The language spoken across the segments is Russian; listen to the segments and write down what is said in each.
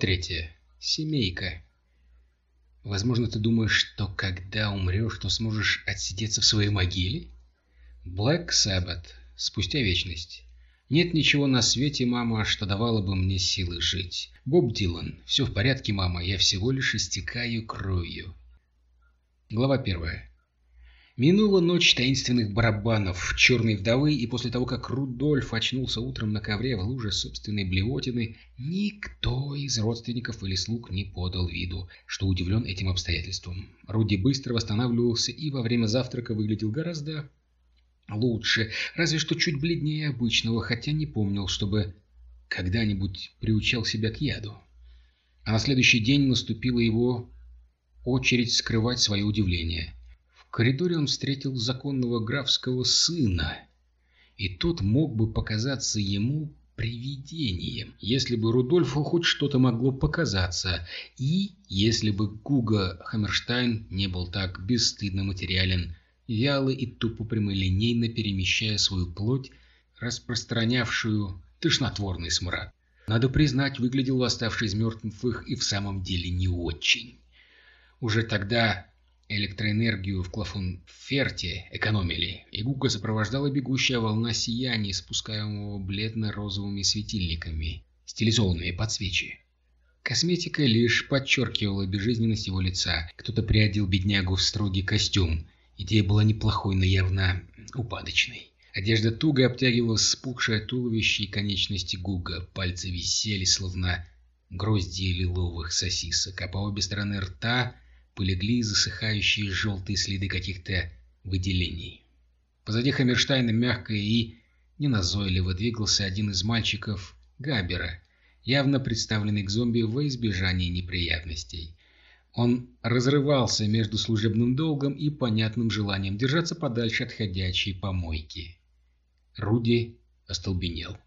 Третья. Семейка. Возможно, ты думаешь, что когда умрешь, то сможешь отсидеться в своей могиле? Black Sabbath. Спустя вечность. Нет ничего на свете, мама, что давало бы мне силы жить. Боб Дилан. Все в порядке, мама, я всего лишь истекаю кровью. Глава первая. Минула ночь таинственных барабанов, черной вдовы, и после того, как Рудольф очнулся утром на ковре в луже собственной блевотины, никто из родственников или слуг не подал виду, что удивлен этим обстоятельством. Руди быстро восстанавливался и во время завтрака выглядел гораздо лучше, разве что чуть бледнее обычного, хотя не помнил, чтобы когда-нибудь приучал себя к яду. А на следующий день наступила его очередь скрывать свое удивление – в коридоре он встретил законного графского сына, и тот мог бы показаться ему привидением, если бы Рудольфу хоть что-то могло показаться, и если бы Гуга Хаммерштайн не был так бесстыдно материален, вяло и тупо прямолинейно перемещая свою плоть, распространявшую тошнотворный смрад. Надо признать, выглядел восставший из мертвых и в самом деле не очень. Уже тогда Электроэнергию в Клафунферте экономили, и Гуга сопровождала бегущая волна сияния, спускаемого бледно-розовыми светильниками, стилизованными под свечи. Косметика лишь подчеркивала безжизненность его лица. Кто-то приодел беднягу в строгий костюм. Идея была неплохой, но явно упадочной. Одежда туго обтягивала спухшее туловище и конечности Гуга. Пальцы висели, словно грозди лиловых сосисок, а по обе стороны рта полегли засыхающие желтые следы каких-то выделений. Позади Хаммерштайна мягко и неназойливо двигался один из мальчиков Габера, явно представленный к зомби во избежание неприятностей. Он разрывался между служебным долгом и понятным желанием держаться подальше от ходячей помойки. Руди остолбенел,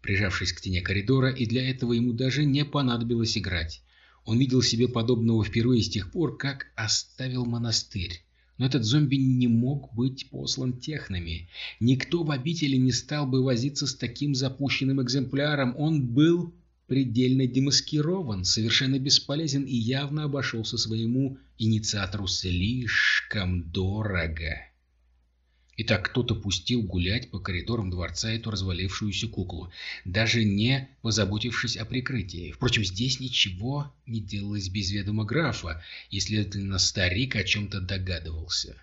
прижавшись к стене коридора, и для этого ему даже не понадобилось играть. Он видел себе подобного впервые с тех пор, как оставил монастырь. Но этот зомби не мог быть послан технами. Никто в обители не стал бы возиться с таким запущенным экземпляром. Он был предельно демаскирован, совершенно бесполезен и явно обошелся своему инициатору слишком дорого. Итак, кто-то пустил гулять по коридорам дворца эту развалившуюся куклу, даже не позаботившись о прикрытии. Впрочем, здесь ничего не делалось без ведома графа, и, следовательно, старик о чем-то догадывался.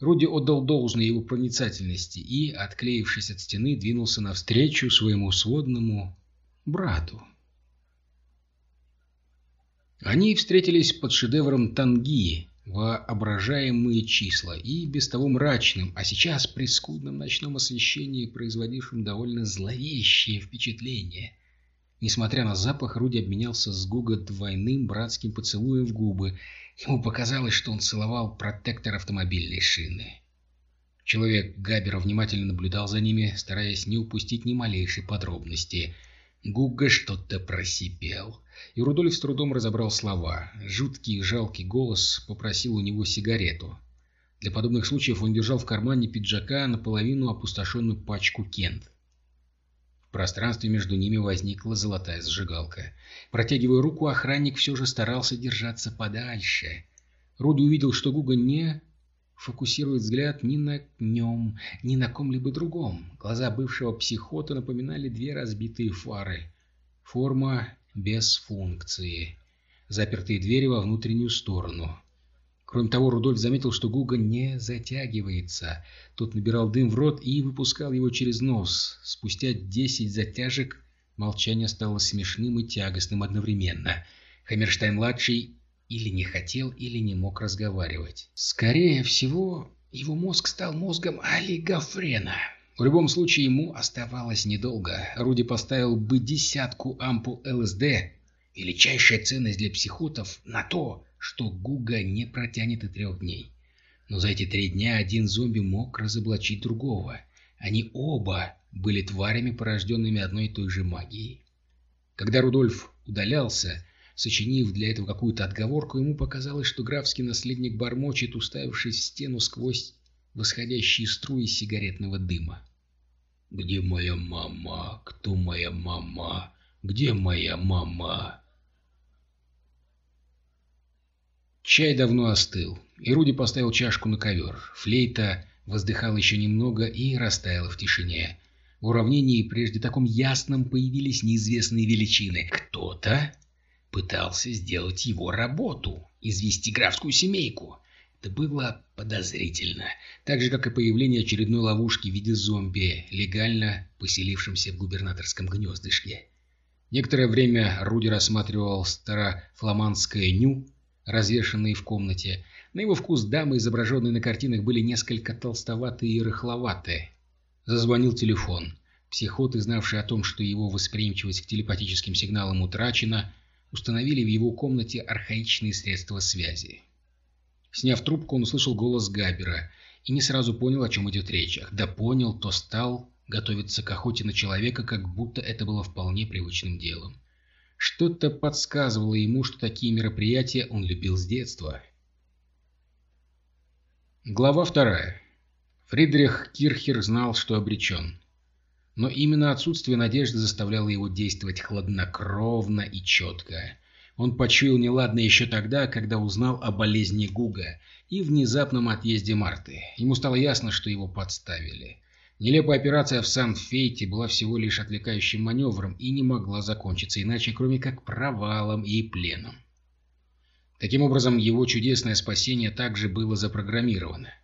Руди отдал должное его проницательности и, отклеившись от стены, двинулся навстречу своему сводному брату. Они встретились под шедевром Тангии, воображаемые числа, и без того мрачным, а сейчас при скудном ночном освещении, производившим довольно зловещее впечатление. Несмотря на запах, Руди обменялся с Гуга двойным братским поцелуем в губы. Ему показалось, что он целовал протектор автомобильной шины. Человек Габера внимательно наблюдал за ними, стараясь не упустить ни малейшей подробности. Гуга что-то просипел и Рудольф с трудом разобрал слова. Жуткий и жалкий голос попросил у него сигарету. Для подобных случаев он держал в кармане пиджака наполовину опустошенную пачку кент. В пространстве между ними возникла золотая зажигалка. Протягивая руку, охранник все же старался держаться подальше. Руди увидел, что Гуга не фокусирует взгляд ни на нем, ни на ком-либо другом. Глаза бывшего психота напоминали две разбитые фары. Форма без функции. Запертые двери во внутреннюю сторону. Кроме того, Рудольф заметил, что Гуга не затягивается. Тот набирал дым в рот и выпускал его через нос. Спустя десять затяжек молчание стало смешным и тягостным одновременно. Хаммерштайн-младший или не хотел, или не мог разговаривать. Скорее всего, его мозг стал мозгом олигофрена. В любом случае ему оставалось недолго. Руди поставил бы десятку ампул ЛСД, величайшая ценность для психотов, на то, что Гуга не протянет и трех дней. Но за эти три дня один зомби мог разоблачить другого. Они оба были тварями, порожденными одной и той же магией. Когда Рудольф удалялся, сочинив для этого какую-то отговорку, ему показалось, что графский наследник бормочет, уставившись в стену сквозь восходящие струи сигаретного дыма. «Где моя мама? Кто моя мама? Где моя мама?» Чай давно остыл, и Руди поставил чашку на ковер. Флейта воздыхала еще немного и растаяла в тишине. В уравнении, прежде таком ясном, появились неизвестные величины. Кто-то пытался сделать его работу, извести графскую семейку. Это было подозрительно. Так же, как и появление очередной ловушки в виде зомби, легально поселившимся в губернаторском гнездышке. Некоторое время Руди рассматривал старофламандское ню, развешанные в комнате. На его вкус дамы, изображенные на картинах, были несколько толстоватые и рыхловатые. Зазвонил телефон. Психоты, знавшие о том, что его восприимчивость к телепатическим сигналам утрачена, установили в его комнате архаичные средства связи. Сняв трубку, он услышал голос Габера и не сразу понял, о чем идет речь. Да понял, то стал готовиться к охоте на человека, как будто это было вполне привычным делом. Что-то подсказывало ему, что такие мероприятия он любил с детства. Глава вторая. Фридрих Кирхер знал, что обречен. Но именно отсутствие надежды заставляло его действовать хладнокровно и четко. Он почуял неладное еще тогда, когда узнал о болезни Гуга и внезапном отъезде Марты. Ему стало ясно, что его подставили. Нелепая операция в Сан-Фейте была всего лишь отвлекающим маневром и не могла закончиться иначе, кроме как провалом и пленом. Таким образом, его чудесное спасение также было запрограммировано.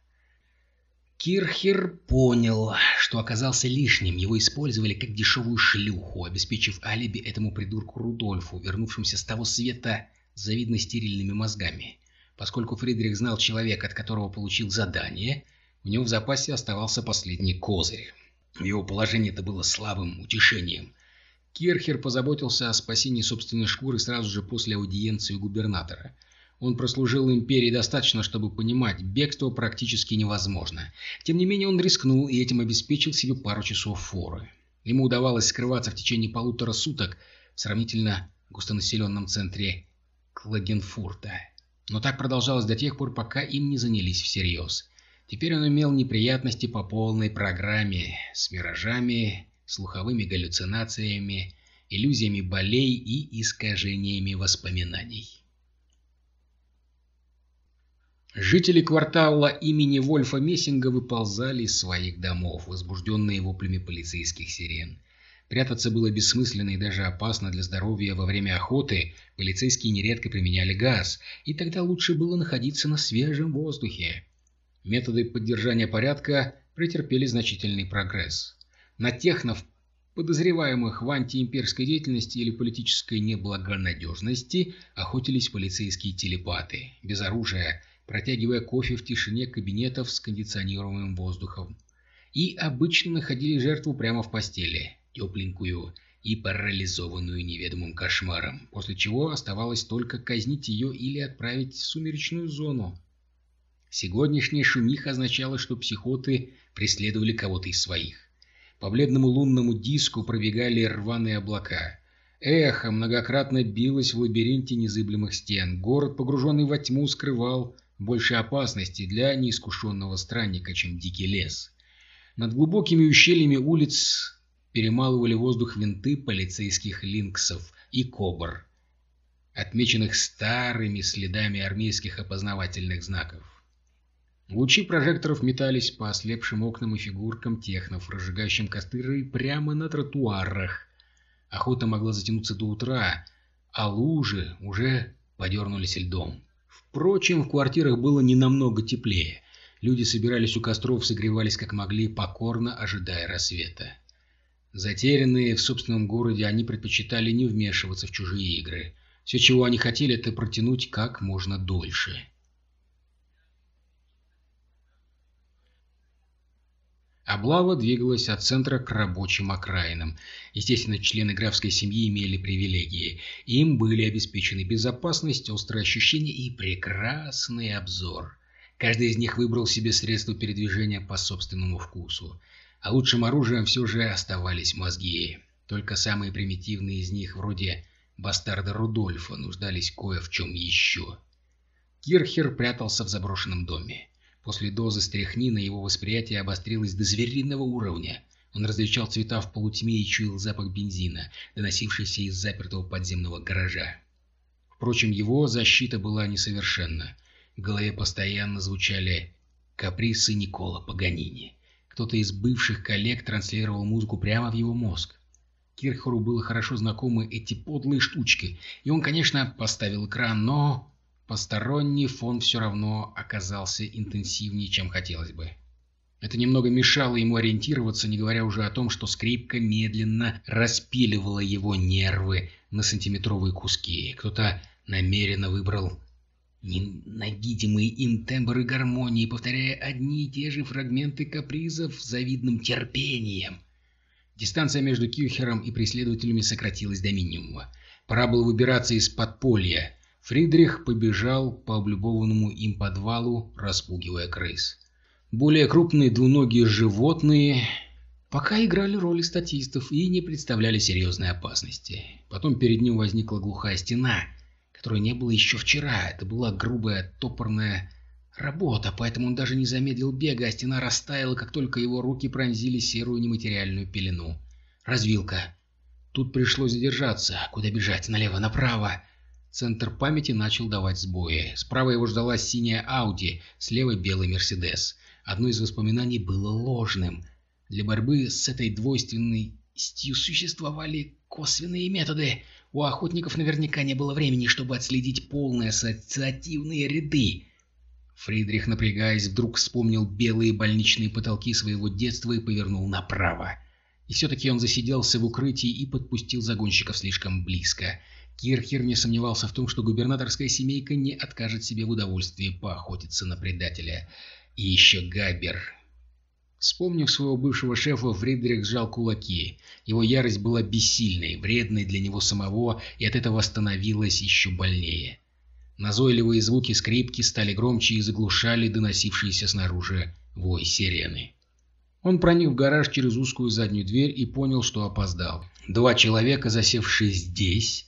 Кирхер понял, что оказался лишним. Его использовали как дешевую шлюху, обеспечив алиби этому придурку Рудольфу, вернувшимся с того света завидно стерильными мозгами. Поскольку Фридрих знал человека, от которого получил задание – у него в запасе оставался последний козырь. В его положении это было слабым утешением. Кирхер позаботился о спасении собственной шкуры сразу же после аудиенции у губернатора. Он прослужил империи достаточно, чтобы понимать, бегство практически невозможно. Тем не менее он рискнул и этим обеспечил себе пару часов форы. Ему удавалось скрываться в течение полутора суток в сравнительно густонаселенном центре Клагенфурта. Но так продолжалось до тех пор, пока им не занялись всерьез. Теперь он имел неприятности по полной программе с миражами, слуховыми галлюцинациями, иллюзиями болей и искажениями воспоминаний. Жители квартала имени Вольфа Мессинга выползали из своих домов, возбужденные воплями полицейских сирен. Прятаться было бессмысленно и даже опасно для здоровья во время охоты, полицейские нередко применяли газ, и тогда лучше было находиться на свежем воздухе. Методы поддержания порядка претерпели значительный прогресс. На технов, подозреваемых в антиимперской деятельности или политической неблагонадежности, охотились полицейские телепаты, без оружия, протягивая кофе в тишине кабинетов с кондиционируемым воздухом. И обычно находили жертву прямо в постели, тепленькую и парализованную неведомым кошмаром, после чего оставалось только казнить ее или отправить в сумеречную зону. Сегодняшняя шумиха означала, что психоты преследовали кого-то из своих. По бледному лунному диску пробегали рваные облака. Эхо многократно билось в лабиринте незыблемых стен. Город, погруженный во тьму, скрывал больше опасности для неискушенного странника, чем дикий лес. Над глубокими ущельями улиц перемалывали воздух винты полицейских линксов и кобр, отмеченных старыми следами армейских опознавательных знаков. Лучи прожекторов метались по ослепшим окнам и фигуркам технов, разжигающим костры прямо на тротуарах. Охота могла затянуться до утра, а лужи уже подернулись льдом. Впрочем, в квартирах было не намного теплее. Люди собирались у костров, согревались как могли, покорно ожидая рассвета. Затерянные в собственном городе, они предпочитали не вмешиваться в чужие игры. Все, чего они хотели, это протянуть как можно дольше. Облава двигалась от центра к рабочим окраинам. Естественно, члены графской семьи имели привилегии. Им были обеспечены безопасность, острое ощущение и прекрасный обзор. Каждый из них выбрал себе средство передвижения по собственному вкусу. А лучшим оружием все же оставались мозги. Только самые примитивные из них, вроде бастарда Рудольфа, нуждались кое в чем еще. Кирхер прятался в заброшенном доме. После дозы стряхнина его восприятие обострилось до звериного уровня. Он различал цвета в полутьме и чуял запах бензина, доносившийся из запертого подземного гаража. Впрочем, его защита была несовершенна. В голове постоянно звучали каприсы Никола Паганини. Кто-то из бывших коллег транслировал музыку прямо в его мозг. Кирхору было хорошо знакомы эти подлые штучки, и он, конечно, поставил экран, но посторонний фон все равно оказался интенсивнее, чем хотелось бы. Это немного мешало ему ориентироваться, не говоря уже о том, что скрипка медленно распиливала его нервы на сантиметровые куски. Кто-то намеренно выбрал ненавидимые им тембры гармонии, повторяя одни и те же фрагменты капризов с завидным терпением. Дистанция между Кюхером и преследователями сократилась до минимума. Пора было выбираться из подполья. Фридрих побежал по облюбованному им подвалу, распугивая крыс. Более крупные двуногие животные пока играли роли статистов и не представляли серьезной опасности. Потом перед ним возникла глухая стена, которой не было еще вчера. Это была грубая топорная работа, поэтому он даже не замедлил бега, а стена растаяла, как только его руки пронзили серую нематериальную пелену. Развилка. Тут пришлось задержаться. Куда бежать? Налево, направо. Центр памяти начал давать сбои. Справа его ждала синяя Ауди, слева белый Мерседес. Одно из воспоминаний было ложным. Для борьбы с этой двойственностью существовали косвенные методы. У охотников наверняка не было времени, чтобы отследить полные ассоциативные ряды. Фридрих, напрягаясь, вдруг вспомнил белые больничные потолки своего детства и повернул направо. И все-таки он засиделся в укрытии и подпустил загонщиков слишком близко. Кирхер не сомневался в том, что губернаторская семейка не откажет себе в удовольствии поохотиться на предателя. И еще Габер. Вспомнив своего бывшего шефа, Фридрих сжал кулаки. Его ярость была бессильной, вредной для него самого, и от этого становилась еще больнее. Назойливые звуки скрипки стали громче и заглушали доносившиеся снаружи вой сирены. Он проник в гараж через узкую заднюю дверь и понял, что опоздал. Два человека, засевшие здесь,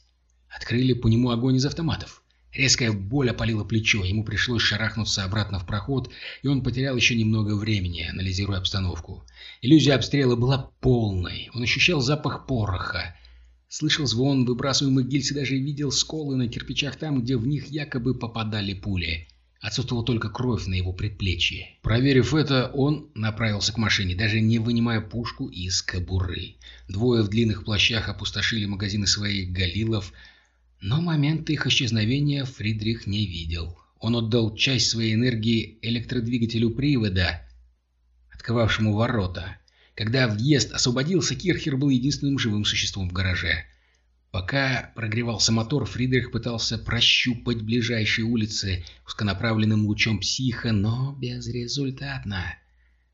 открыли по нему огонь из автоматов. Резкая боль опалила плечо, ему пришлось шарахнуться обратно в проход, и он потерял еще немного времени, анализируя обстановку. Иллюзия обстрела была полной, он ощущал запах пороха, слышал звон выбрасываемых гильз и даже видел сколы на кирпичах там, где в них якобы попадали пули. Отсутствовала только кровь на его предплечье. Проверив это, он направился к машине, даже не вынимая пушку из кобуры. Двое в длинных плащах опустошили магазины своих галилов, но момента их исчезновения Фридрих не видел. Он отдал часть своей энергии электродвигателю привода, отковавшему ворота. Когда въезд освободился, Кирхер был единственным живым существом в гараже. Пока прогревался мотор, Фридрих пытался прощупать ближайшие улицы узконаправленным лучом психа, но безрезультатно.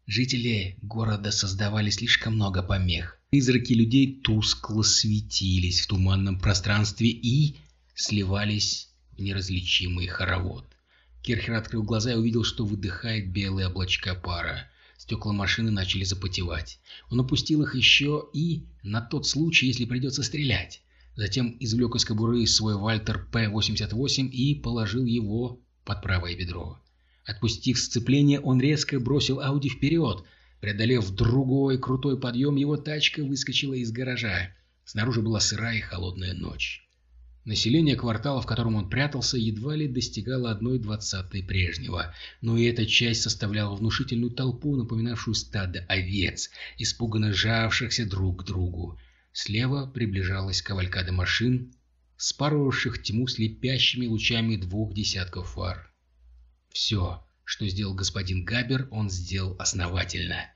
Жители города создавали слишком много помех. Призраки людей тускло светились в туманном пространстве и сливались в неразличимый хоровод. Кирхер открыл глаза и увидел, что выдыхает белые облачка пара. Стекла машины начали запотевать. Он опустил их еще и на тот случай, если придется стрелять. Затем извлек из кобуры свой Вальтер П-88 и положил его под правое бедро. Отпустив сцепление, он резко бросил Ауди вперед. Преодолев другой крутой подъем, его тачка выскочила из гаража. Снаружи была сырая и холодная ночь. Население квартала, в котором он прятался, едва ли достигало одной двадцатой прежнего, но и эта часть составляла внушительную толпу, напоминавшую стадо овец, испуганно жавшихся друг к другу. Слева приближалась кавалькада машин, спарывавших тьму слепящими лучами двух десятков фар. Все, что сделал господин Габер, он сделал основательно.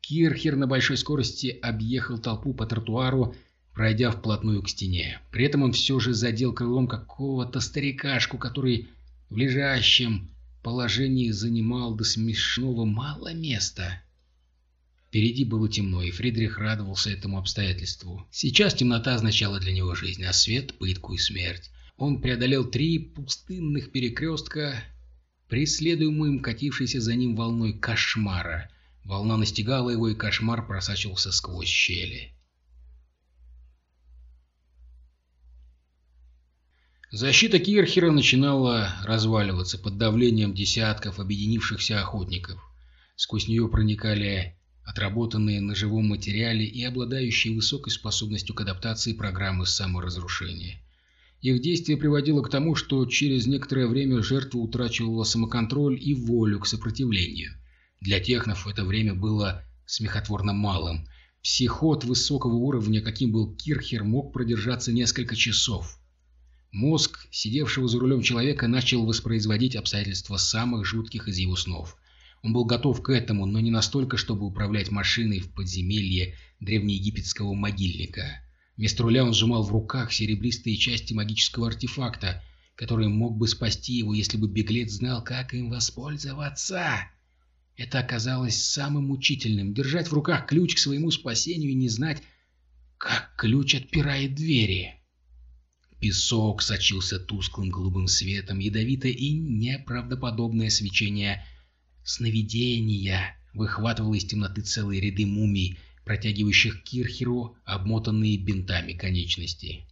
Кирхер на большой скорости объехал толпу по тротуару, пройдя вплотную к стене. При этом он все же задел крылом какого-то старикашку, который в лежащем положении занимал до смешного мало места. Впереди было темно, и Фридрих радовался этому обстоятельству. Сейчас темнота означала для него жизнь, а свет — пытку и смерть. Он преодолел три пустынных перекрестка, преследуемым катившейся за ним волной кошмара. Волна настигала его, и кошмар просачивался сквозь щели. Защита Кирхера начинала разваливаться под давлением десятков объединившихся охотников. Сквозь нее проникали отработанные на живом материале и обладающие высокой способностью к адаптации программы саморазрушения. Их действие приводило к тому, что через некоторое время жертва утрачивала самоконтроль и волю к сопротивлению. Для технов это время было смехотворно малым. Психот высокого уровня, каким был Кирхер, мог продержаться несколько часов. Мозг, сидевшего за рулем человека, начал воспроизводить обстоятельства самых жутких из его снов. Он был готов к этому, но не настолько, чтобы управлять машиной в подземелье древнеегипетского могильника. Руля он сжимал в руках серебристые части магического артефакта, который мог бы спасти его, если бы беглец знал, как им воспользоваться. Это оказалось самым мучительным — держать в руках ключ к своему спасению и не знать, как ключ отпирает двери. Песок сочился тусклым голубым светом, ядовитое и неправдоподобное свечение сновидения выхватывало из темноты целые ряды мумий, протягивающих Кирхеру обмотанные бинтами конечности.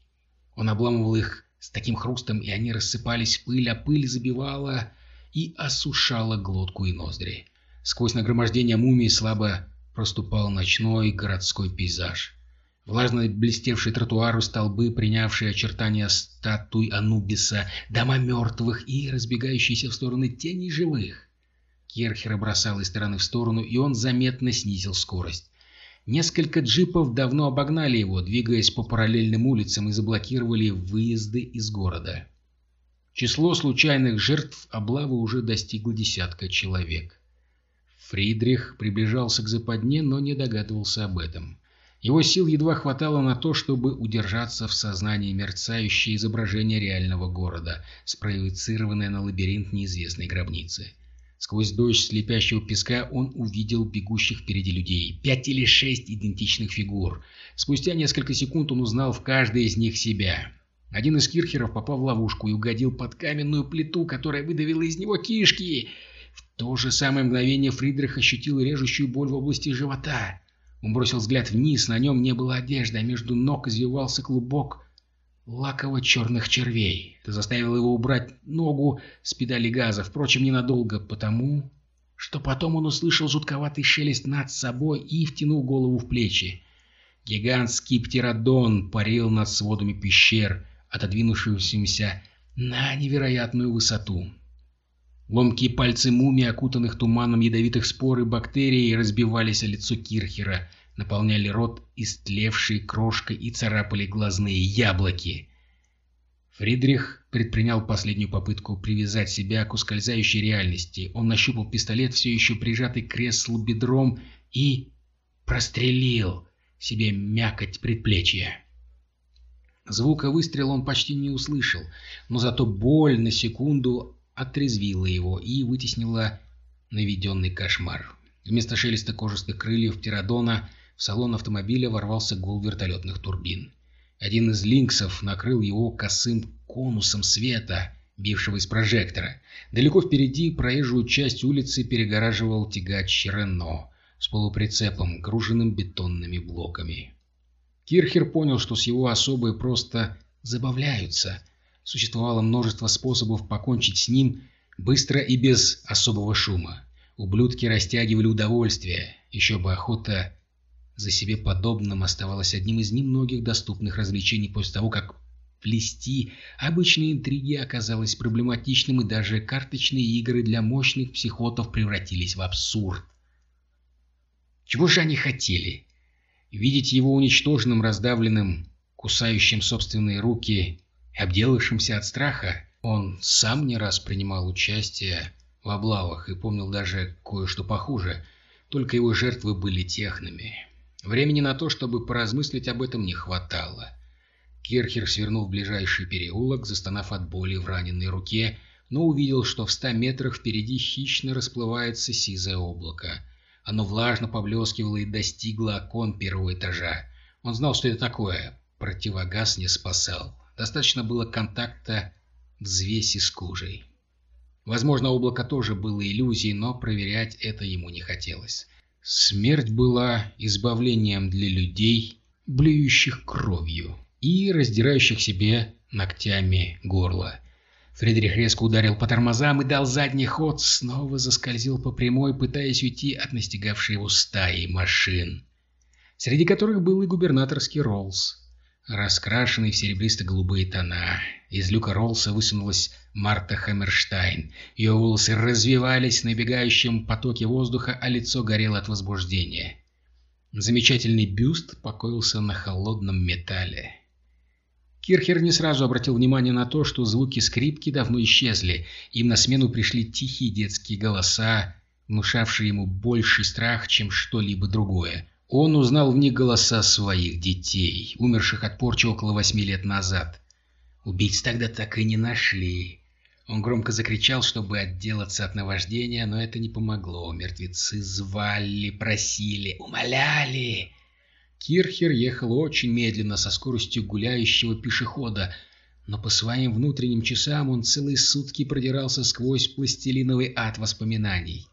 Он обламывал их с таким хрустом, и они рассыпались в пыль, а пыль забивала и осушала глотку и ноздри. Сквозь нагромождение мумий слабо проступал ночной городской пейзаж. Влажно блестевшие тротуары, столбы, принявшие очертания статуй Анубиса, дома мертвых и разбегающиеся в стороны тени живых. Керхера бросал из стороны в сторону, и он заметно снизил скорость. Несколько джипов давно обогнали его, двигаясь по параллельным улицам и заблокировали выезды из города. Число случайных жертв облавы уже достигло десятка человек. Фридрих приближался к западне, но не догадывался об этом. Его сил едва хватало на то, чтобы удержаться в сознании мерцающее изображение реального города, спроецированное на лабиринт неизвестной гробницы. Сквозь дождь слепящего песка он увидел бегущих впереди людей. Пять или шесть идентичных фигур. Спустя несколько секунд он узнал в каждой из них себя. Один из кирхеров попал в ловушку и угодил под каменную плиту, которая выдавила из него кишки. В то же самое мгновение Фридрих ощутил режущую боль в области живота. Он бросил взгляд вниз, на нем не было одежды, а между ног извивался клубок лаково-черных червей. Это заставило его убрать ногу с педали газа, впрочем, ненадолго, потому что потом он услышал жутковатый шелест над собой и втянул голову в плечи. Гигантский птеродон парил над сводами пещер, отодвинувшимся на невероятную высоту. Ломкие пальцы мумии, окутанных туманом ядовитых спор и бактерий, разбивались о лицо Кирхера — наполняли рот истлевшей крошкой и царапали глазные яблоки. Фридрих предпринял последнюю попытку привязать себя к ускользающей реальности. Он нащупал пистолет, все еще прижатый к креслу бедром, и прострелил себе мякоть предплечья. Звука выстрела он почти не услышал, но зато боль на секунду отрезвила его и вытеснила наведенный кошмар. Вместо шелеста кожистых крыльев птеродона — салон автомобиля ворвался гул вертолетных турбин. Один из линксов накрыл его косым конусом света, бившего из прожектора. Далеко впереди проезжую часть улицы перегораживал тягач Рено с полуприцепом, груженным бетонными блоками. Кирхер понял, что с его особой просто забавляются. Существовало множество способов покончить с ним быстро и без особого шума. Ублюдки растягивали удовольствие, еще бы охота за себе подобным оставалось одним из немногих доступных развлечений после того, как плести обычные интриги оказалось проблематичным, и даже карточные игры для мощных психотов превратились в абсурд. Чего же они хотели? Видеть его уничтоженным, раздавленным, кусающим собственные руки, обделавшимся от страха? Он сам не раз принимал участие в облавах и помнил даже кое-что похуже, только его жертвы были технами. Времени на то, чтобы поразмыслить об этом, не хватало. Кирхер свернул в ближайший переулок, застонав от боли в раненой руке, но увидел, что в ста метрах впереди хищно расплывается сизое облако. Оно влажно поблескивало и достигло окон первого этажа. Он знал, что это такое. Противогаз не спасал. Достаточно было контакта взвеси с кожей. Возможно, облако тоже было иллюзией, но проверять это ему не хотелось. Смерть была избавлением для людей, блюющих кровью и раздирающих себе ногтями горло. Фридрих резко ударил по тормозам и дал задний ход, снова заскользил по прямой, пытаясь уйти от настигавшей его стаи машин, среди которых был и губернаторский Роллс, раскрашенный в серебристо-голубые тона. Из люка Роллса высунулась Марта Хаммерштайн. Ее волосы развивались в набегающем потоке воздуха, а лицо горело от возбуждения. Замечательный бюст покоился на холодном металле. Кирхер не сразу обратил внимание на то, что звуки скрипки давно исчезли. Им на смену пришли тихие детские голоса, внушавшие ему больший страх, чем что-либо другое. Он узнал в них голоса своих детей, умерших от порчи около восьми лет назад. Убийц тогда так и не нашли. Он громко закричал, чтобы отделаться от наваждения, но это не помогло. Мертвецы звали, просили, умоляли. Кирхер ехал очень медленно, со скоростью гуляющего пешехода, но по своим внутренним часам он целые сутки продирался сквозь пластилиновый ад воспоминаний.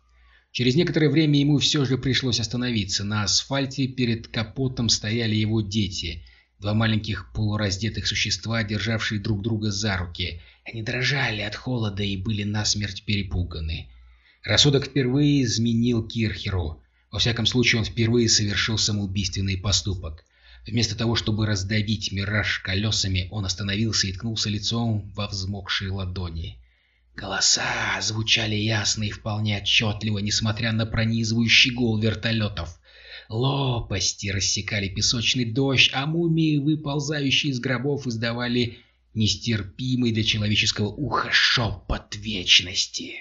Через некоторое время ему все же пришлось остановиться. На асфальте перед капотом стояли его дети, два маленьких полураздетых существа, державшие друг друга за руки. Они дрожали от холода и были насмерть перепуганы. Рассудок впервые изменил Кирхеру. Во всяком случае, он впервые совершил самоубийственный поступок. Вместо того, чтобы раздавить мираж колесами, он остановился и ткнулся лицом во взмокшие ладони. Голоса звучали ясно и вполне отчетливо, несмотря на пронизывающий гул вертолетов. Лопасти рассекали песочный дождь, а мумии, выползающие из гробов, издавали нестерпимый для человеческого уха шепот вечности.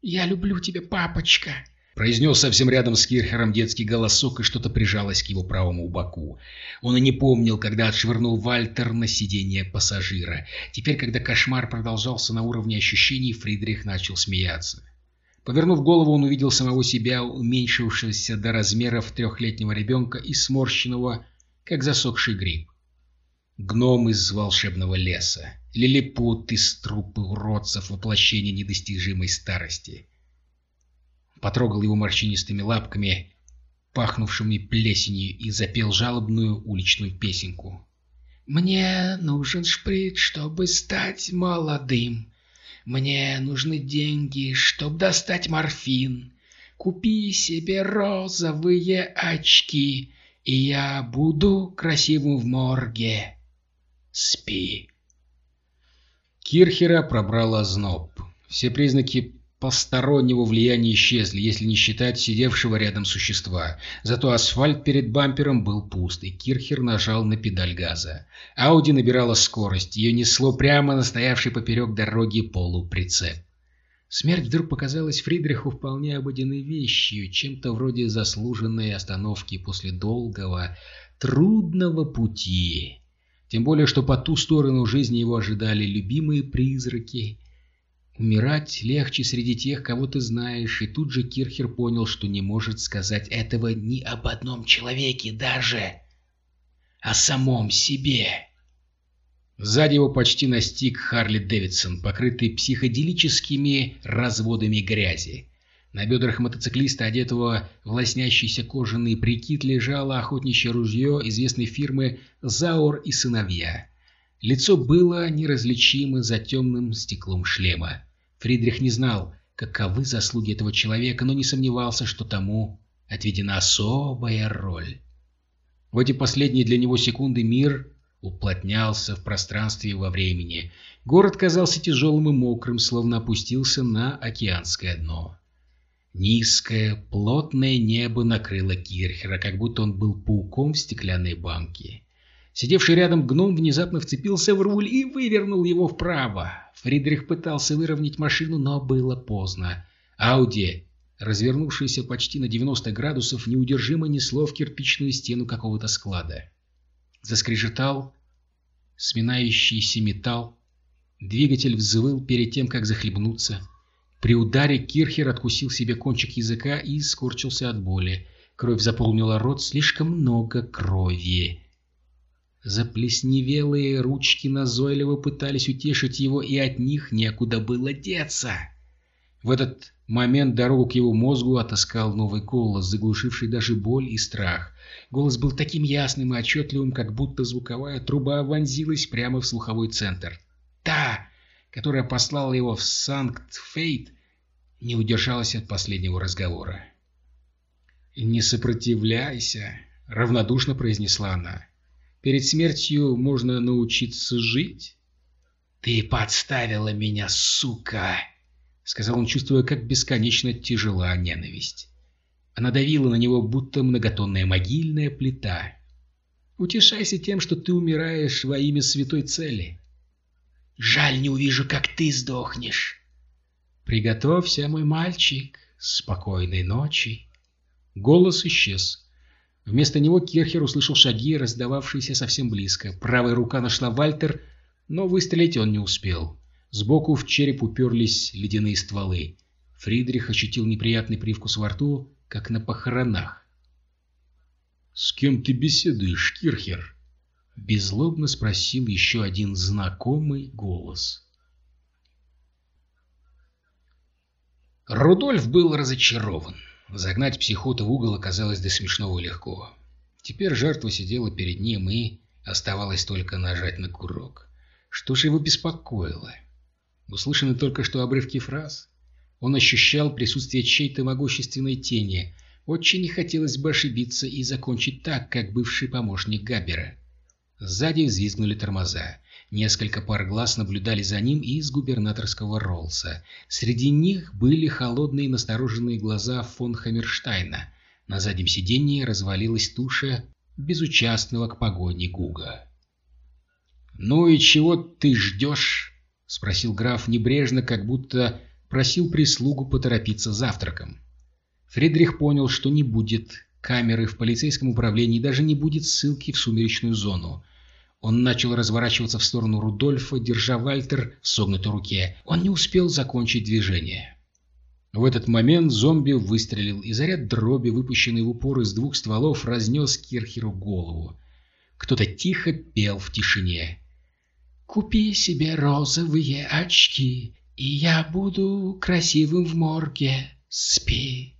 «Я люблю тебя, папочка!» Произнес совсем рядом с Кирхером детский голосок, и что-то прижалось к его правому боку. Он и не помнил, когда отшвырнул Вальтер на сиденье пассажира. Теперь, когда кошмар продолжался на уровне ощущений, Фридрих начал смеяться. Повернув голову, он увидел самого себя, уменьшившегося до размеров трехлетнего ребенка и сморщенного, как засохший гриб. Гном из волшебного леса, лилипут из трупы уродцев воплощения недостижимой старости — потрогал его морщинистыми лапками, пахнувшими плесенью, и запел жалобную уличную песенку. «Мне нужен шприц, чтобы стать молодым. Мне нужны деньги, чтобы достать морфин. Купи себе розовые очки, и я буду красивым в морге. Спи». Кирхера пробрал озноб. Все признаки постороннего влияния исчезли, если не считать сидевшего рядом существа. Зато асфальт перед бампером был пуст, и Кирхер нажал на педаль газа. Ауди набирала скорость, ее несло прямо на стоявший поперек дороги полуприцеп. Смерть вдруг показалась Фридриху вполне обыденной вещью, чем-то вроде заслуженной остановки после долгого, трудного пути. Тем более, что по ту сторону жизни его ожидали любимые призраки — Умирать легче среди тех, кого ты знаешь, и тут же Кирхер понял, что не может сказать этого ни об одном человеке даже, о самом себе. Сзади его почти настиг Харли Дэвидсон, покрытый психоделическими разводами грязи. На бедрах мотоциклиста, одетого в лоснящийся кожаный прикид, лежало охотничье ружье известной фирмы «Заур и сыновья». Лицо было неразличимо за темным стеклом шлема. Фридрих не знал, каковы заслуги этого человека, но не сомневался, что тому отведена особая роль. В эти последние для него секунды мир уплотнялся в пространстве и во времени. Город казался тяжелым и мокрым, словно опустился на океанское дно. Низкое, плотное небо накрыло Кирхера, как будто он был пауком в стеклянной банке. Сидевший рядом гном внезапно вцепился в руль и вывернул его вправо. Фридрих пытался выровнять машину, но было поздно. Ауди, развернувшийся почти на 90 градусов, неудержимо несло в кирпичную стену какого-то склада. Заскрежетал сминающийся металл. Двигатель взвыл перед тем, как захлебнуться. При ударе Кирхер откусил себе кончик языка и скорчился от боли. Кровь заполнила рот, слишком много крови. Заплесневелые ручки назойливо пытались утешить его, и от них некуда было деться. В этот момент дорогу к его мозгу отыскал новый голос, заглушивший даже боль и страх. Голос был таким ясным и отчетливым, как будто звуковая труба вонзилась прямо в слуховой центр. «Да! которая послала его в Санкт-Фейт, не удержалась от последнего разговора. «Не сопротивляйся», — равнодушно произнесла она. «Перед смертью можно научиться жить». «Ты подставила меня, сука!» — сказал он, чувствуя, как бесконечно тяжела ненависть. Она давила на него, будто многотонная могильная плита. «Утешайся тем, что ты умираешь во имя святой цели». «Жаль, не увижу, как ты сдохнешь». «Приготовься, мой мальчик, спокойной ночи». Голос исчез. Вместо него Керхер услышал шаги, раздававшиеся совсем близко. Правая рука нашла Вальтер, но выстрелить он не успел. Сбоку в череп уперлись ледяные стволы. Фридрих ощутил неприятный привкус во рту, как на похоронах. «С кем ты беседуешь, Кирхер?» — беззлобно спросил еще один знакомый голос. Рудольф был разочарован. Загнать психота в угол оказалось до смешного легко. Теперь жертва сидела перед ним и оставалось только нажать на курок. Что же его беспокоило? Услышаны только что обрывки фраз. Он ощущал присутствие чьей-то могущественной тени. Очень не хотелось бы ошибиться и закончить так, как бывший помощник Габбера. Сзади взвизгнули тормоза. Несколько пар глаз наблюдали за ним из губернаторского Роллса. Среди них были холодные настороженные глаза фон Хаммерштайна. На заднем сиденье развалилась туша безучастного к погоне Гуга. «Ну и чего ты ждешь?» — спросил граф небрежно, как будто просил прислугу поторопиться завтраком. Фридрих понял, что не будет камеры в полицейском управлении, даже не будет ссылки в сумеречную зону. Он начал разворачиваться в сторону Рудольфа, держа Вальтер в согнутой руке. Он не успел закончить движение. В этот момент зомби выстрелил, и заряд дроби, выпущенный в упор из двух стволов, разнес Кирхеру голову. Кто-то тихо пел в тишине. «Купи себе розовые очки, и я буду красивым в морге. Спи!»